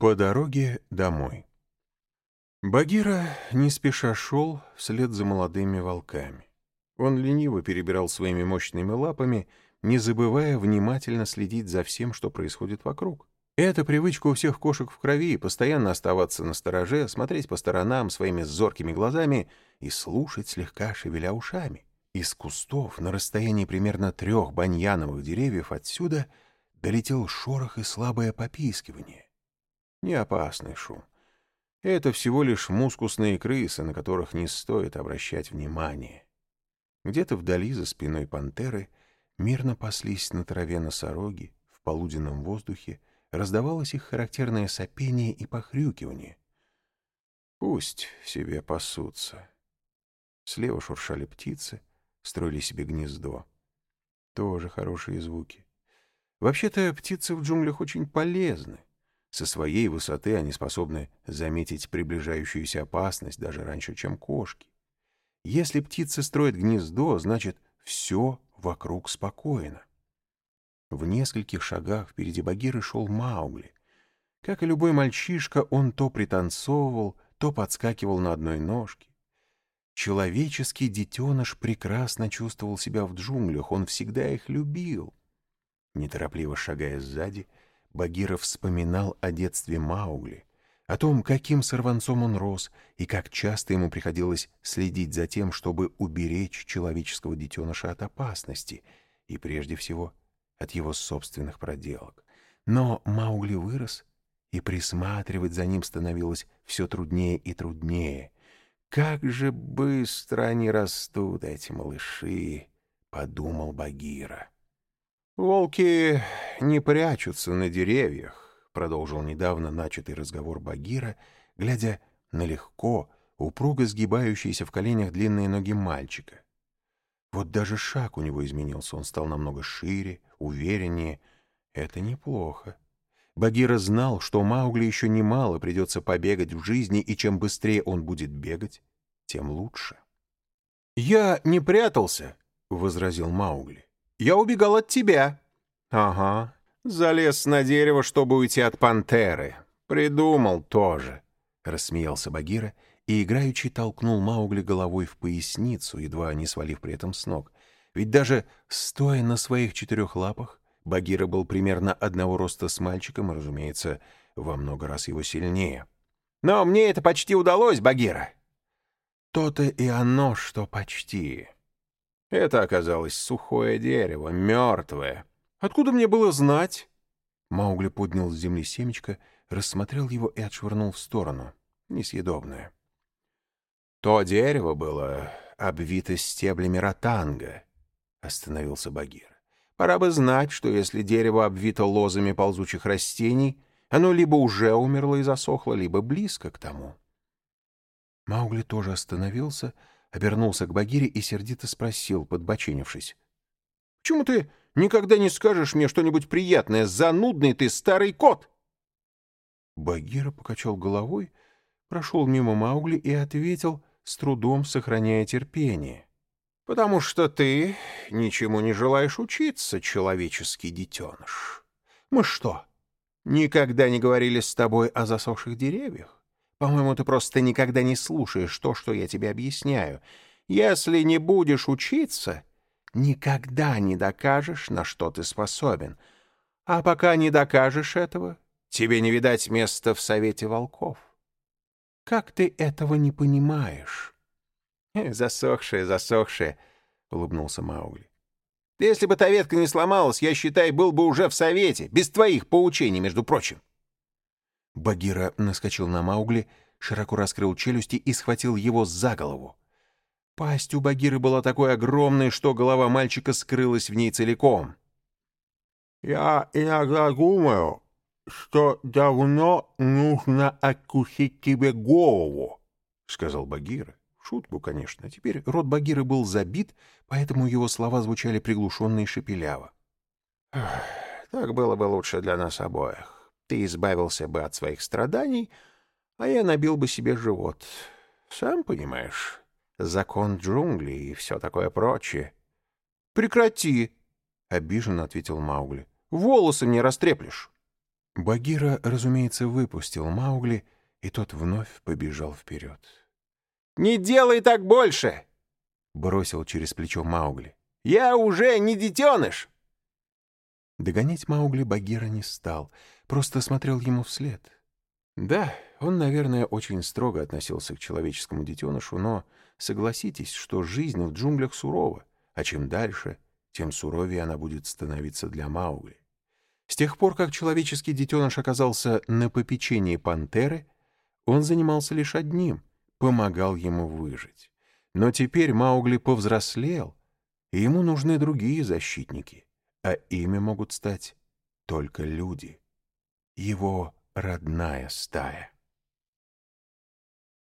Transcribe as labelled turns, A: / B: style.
A: По дороге домой. Багира не спеша шел вслед за молодыми волками. Он лениво перебирал своими мощными лапами, не забывая внимательно следить за всем, что происходит вокруг. Эта привычка у всех кошек в крови — постоянно оставаться на стороже, смотреть по сторонам своими зоркими глазами и слушать, слегка шевеля ушами. Из кустов на расстоянии примерно трех баньяновых деревьев отсюда долетел шорох и слабое попискивание не опасный шум. Это всего лишь мускусные крысы, на которых не стоит обращать внимание. Где-то вдали, за спиной пантеры, мирно паслись на траве носороги, в полуденном воздухе раздавалось их характерное сопение и похрюкивание. Пусть себе пасутся. Слева шуршали птицы, строили себе гнездо. Тоже хорошие звуки. Вообще-то птицы в джунглях очень полезны. Со своей высоты они способны заметить приближающуюся опасность даже раньше, чем кошки. Если птица строит гнездо, значит, все вокруг спокойно. В нескольких шагах впереди Багиры шел Маугли. Как и любой мальчишка, он то пританцовывал, то подскакивал на одной ножке. Человеческий детеныш прекрасно чувствовал себя в джунглях, он всегда их любил. Неторопливо шагая сзади, Багира вспоминал о детстве Маугли, о том, каким сорванцом он рос и как часто ему приходилось следить за тем, чтобы уберечь человеческого детеныша от опасности и, прежде всего, от его собственных проделок. Но Маугли вырос, и присматривать за ним становилось все труднее и труднее. «Как же быстро они растут, эти малыши!» — подумал Багира. «Волки не прячутся на деревьях», — продолжил недавно начатый разговор Багира, глядя на легко, упруго сгибающиеся в коленях длинные ноги мальчика. Вот даже шаг у него изменился, он стал намного шире, увереннее. Это неплохо. Багира знал, что Маугли еще немало придется побегать в жизни, и чем быстрее он будет бегать, тем лучше. «Я не прятался», — возразил Маугли. Я убегал от тебя». «Ага. Залез на дерево, чтобы уйти от пантеры. Придумал тоже», — рассмеялся Багира и играючи толкнул Маугли головой в поясницу, едва не свалив при этом с ног. Ведь даже стоя на своих четырех лапах, Багира был примерно одного роста с мальчиком и, разумеется, во много раз его сильнее. «Но мне это почти удалось, Багира!» «То-то и оно, что почти!» Это оказалось сухое дерево, мертвое. Откуда мне было знать? Маугли поднял с земли семечко, рассмотрел его и отшвырнул в сторону. Несъедобное. То дерево было обвито стеблями ротанга, — остановился Багир. Пора бы знать, что если дерево обвито лозами ползучих растений, оно либо уже умерло и засохло, либо близко к тому. Маугли тоже остановился, — обернулся к Багире и сердито спросил, подбоченившись. — Почему ты никогда не скажешь мне что-нибудь приятное? Занудный ты старый кот! Багира покачал головой, прошел мимо Маугли и ответил, с трудом сохраняя терпение. — Потому что ты ничему не желаешь учиться, человеческий детеныш. Мы что, никогда не говорили с тобой о засохших деревьях? По-моему, ты просто никогда не слушаешь то, что я тебе объясняю. Если не будешь учиться, никогда не докажешь, на что ты способен. А пока не докажешь этого, тебе не видать места в Совете Волков. Как ты этого не понимаешь? «Э, — Засохшая, засохшая, — улыбнулся Маугли. — Если бы та ветка не сломалась, я, считай, был бы уже в Совете, без твоих поучений, между прочим. Багира наскочил на Маугли, широко раскрыл челюсти и схватил его за голову. Пасть у Багиры была такой огромной, что голова мальчика скрылась в ней целиком. «Я иногда думаю, что давно нужно откусить тебе голову», — сказал Багира. Шутку, конечно. Теперь рот Багиры был забит, поэтому его слова звучали приглушенно и шепеляво. «Так было бы лучше для нас обоих. Ты избавился бы от своих страданий, а я набил бы себе живот. Сам понимаешь, закон джунглей и все такое прочее. — Прекрати! — обиженно ответил Маугли. — Волосы мне растреплешь. Багира, разумеется, выпустил Маугли, и тот вновь побежал вперед.
B: «Не делай так больше!»
A: — бросил через плечо Маугли.
B: «Я уже не детеныш!»
A: Догонять Маугли Багира не стал, просто смотрел ему вслед. Да, он, наверное, очень строго относился к человеческому детенышу, но согласитесь, что жизнь в джунглях сурова, а чем дальше, тем суровее она будет становиться для Маугли. С тех пор, как человеческий детеныш оказался на попечении пантеры, он занимался лишь одним — помогал ему выжить. Но теперь Маугли повзрослел, и ему нужны другие защитники, а ими могут стать только люди. Его родная стая.